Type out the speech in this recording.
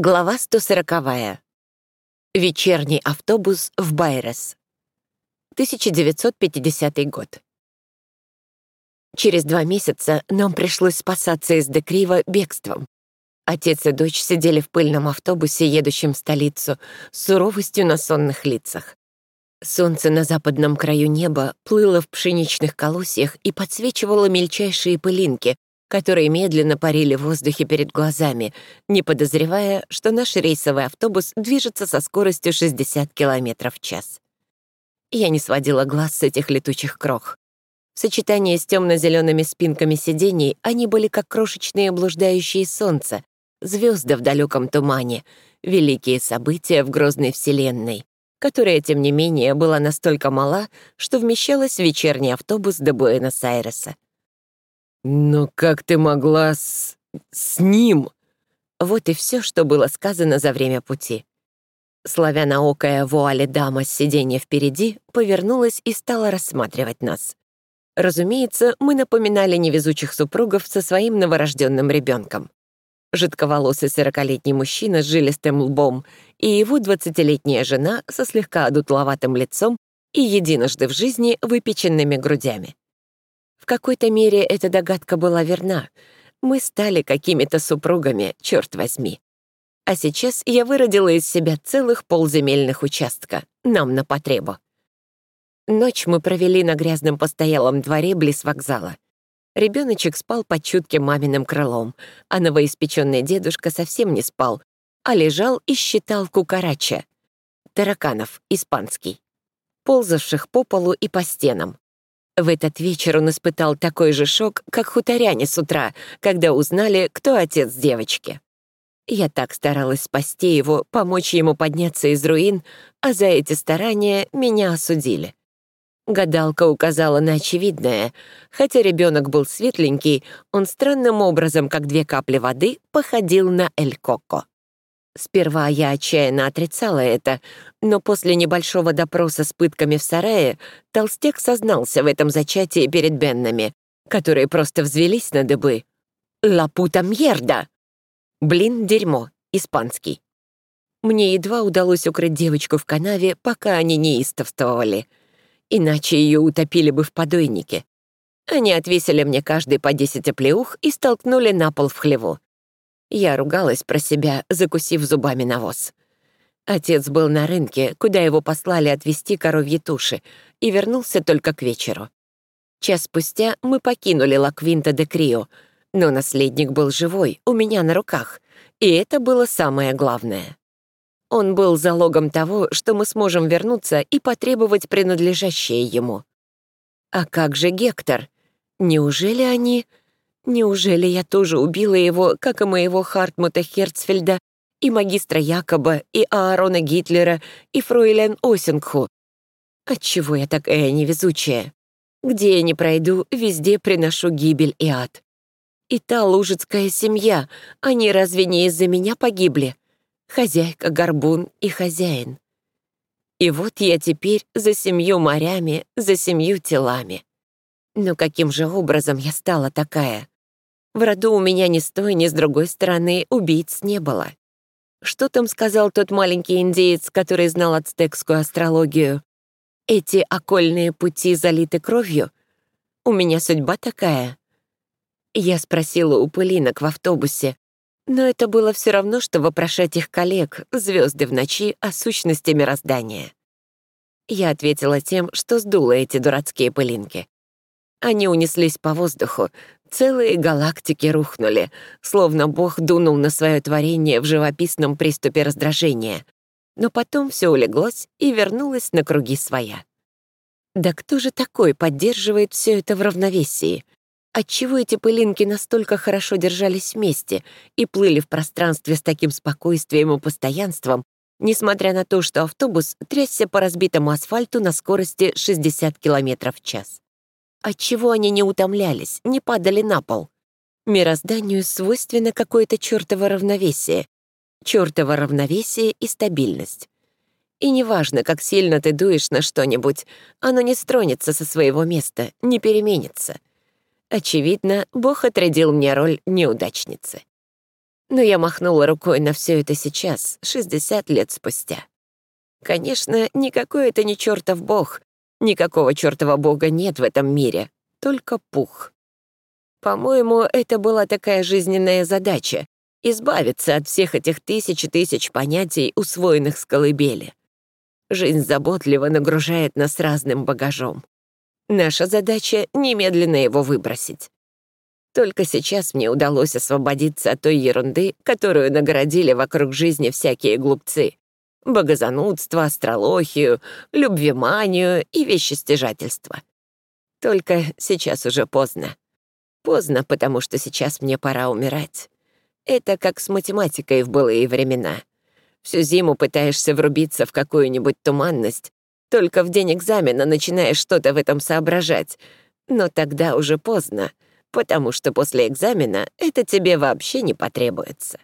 Глава 140. Вечерний автобус в Байрес. 1950 год. Через два месяца нам пришлось спасаться из Декрива бегством. Отец и дочь сидели в пыльном автобусе, едущем в столицу, с суровостью на сонных лицах. Солнце на западном краю неба плыло в пшеничных колосьях и подсвечивало мельчайшие пылинки, которые медленно парили в воздухе перед глазами, не подозревая, что наш рейсовый автобус движется со скоростью 60 км в час. Я не сводила глаз с этих летучих крох. В сочетании с темно-зелеными спинками сидений они были как крошечные блуждающие солнца, звезды в далеком тумане, великие события в грозной вселенной, которая, тем не менее, была настолько мала, что вмещалась в вечерний автобус до Буэнос-Айреса. «Но как ты могла с... с ним?» Вот и все, что было сказано за время пути. Славяноокая вуале дама с сиденья впереди повернулась и стала рассматривать нас. Разумеется, мы напоминали невезучих супругов со своим новорожденным ребенком. Жидковолосый сорокалетний мужчина с жилистым лбом и его двадцатилетняя жена со слегка одутловатым лицом и единожды в жизни выпеченными грудями. Какой-то мере эта догадка была верна. Мы стали какими-то супругами, черт возьми. А сейчас я выродила из себя целых полземельных участка, нам на потребу. Ночь мы провели на грязном постоялом дворе близ вокзала. Ребеночек спал под чутким маминым крылом, а новоиспеченный дедушка совсем не спал, а лежал и считал кукарача. Тараканов, испанский. Ползавших по полу и по стенам. В этот вечер он испытал такой же шок, как хуторяне с утра, когда узнали, кто отец девочки. Я так старалась спасти его, помочь ему подняться из руин, а за эти старания меня осудили. Гадалка указала на очевидное. Хотя ребенок был светленький, он странным образом, как две капли воды, походил на Эль Коко. Сперва я отчаянно отрицала это, но после небольшого допроса с пытками в сарае толстяк сознался в этом зачатии перед Беннами, которые просто взвелись на дыбы. «Ла пута мьерда!» «Блин, дерьмо», испанский. Мне едва удалось укрыть девочку в канаве, пока они неистовствовали. Иначе ее утопили бы в подойнике. Они отвесили мне каждый по десять оплеух и столкнули на пол в хлеву. Я ругалась про себя, закусив зубами навоз. Отец был на рынке, куда его послали отвезти коровьи туши, и вернулся только к вечеру. Час спустя мы покинули Лаквинта де Крио, но наследник был живой, у меня на руках, и это было самое главное. Он был залогом того, что мы сможем вернуться и потребовать принадлежащее ему. А как же Гектор? Неужели они... Неужели я тоже убила его, как и моего Хартмута Херцфельда, и магистра Якоба, и Аарона Гитлера, и фройлен Осингху? Отчего я такая невезучая? Где я не пройду, везде приношу гибель и ад. И та лужицкая семья, они разве не из-за меня погибли? Хозяйка, горбун и хозяин. И вот я теперь за семью морями, за семью телами. Но каким же образом я стала такая? В роду у меня ни с той, ни с другой стороны убийц не было. Что там сказал тот маленький индеец, который знал ацтекскую астрологию? Эти окольные пути залиты кровью? У меня судьба такая. Я спросила у пылинок в автобусе, но это было все равно, что вопрошать их коллег, звезды в ночи, о сущности мироздания. Я ответила тем, что сдула эти дурацкие пылинки. Они унеслись по воздуху, целые галактики рухнули, словно Бог дунул на свое творение в живописном приступе раздражения. Но потом все улеглось и вернулось на круги своя. Да кто же такой поддерживает все это в равновесии? Отчего эти пылинки настолько хорошо держались вместе и плыли в пространстве с таким спокойствием и постоянством, несмотря на то, что автобус трясся по разбитому асфальту на скорости 60 км в час? Отчего они не утомлялись, не падали на пол? Мирозданию свойственно какое-то чертово равновесие. Чертово равновесие и стабильность. И неважно, как сильно ты дуешь на что-нибудь, оно не стронется со своего места, не переменится. Очевидно, Бог отрядил мне роль неудачницы. Но я махнула рукой на все это сейчас, 60 лет спустя. Конечно, никакой это не чертов бог. Никакого чертова бога нет в этом мире, только пух. По-моему, это была такая жизненная задача — избавиться от всех этих тысяч и тысяч понятий, усвоенных с колыбели. Жизнь заботливо нагружает нас разным багажом. Наша задача — немедленно его выбросить. Только сейчас мне удалось освободиться от той ерунды, которую наградили вокруг жизни всякие глупцы. Богозанудство, астрологию, любвеманию и вещестяжательство. Только сейчас уже поздно. Поздно, потому что сейчас мне пора умирать. Это как с математикой в былые времена. Всю зиму пытаешься врубиться в какую-нибудь туманность, только в день экзамена начинаешь что-то в этом соображать. Но тогда уже поздно, потому что после экзамена это тебе вообще не потребуется.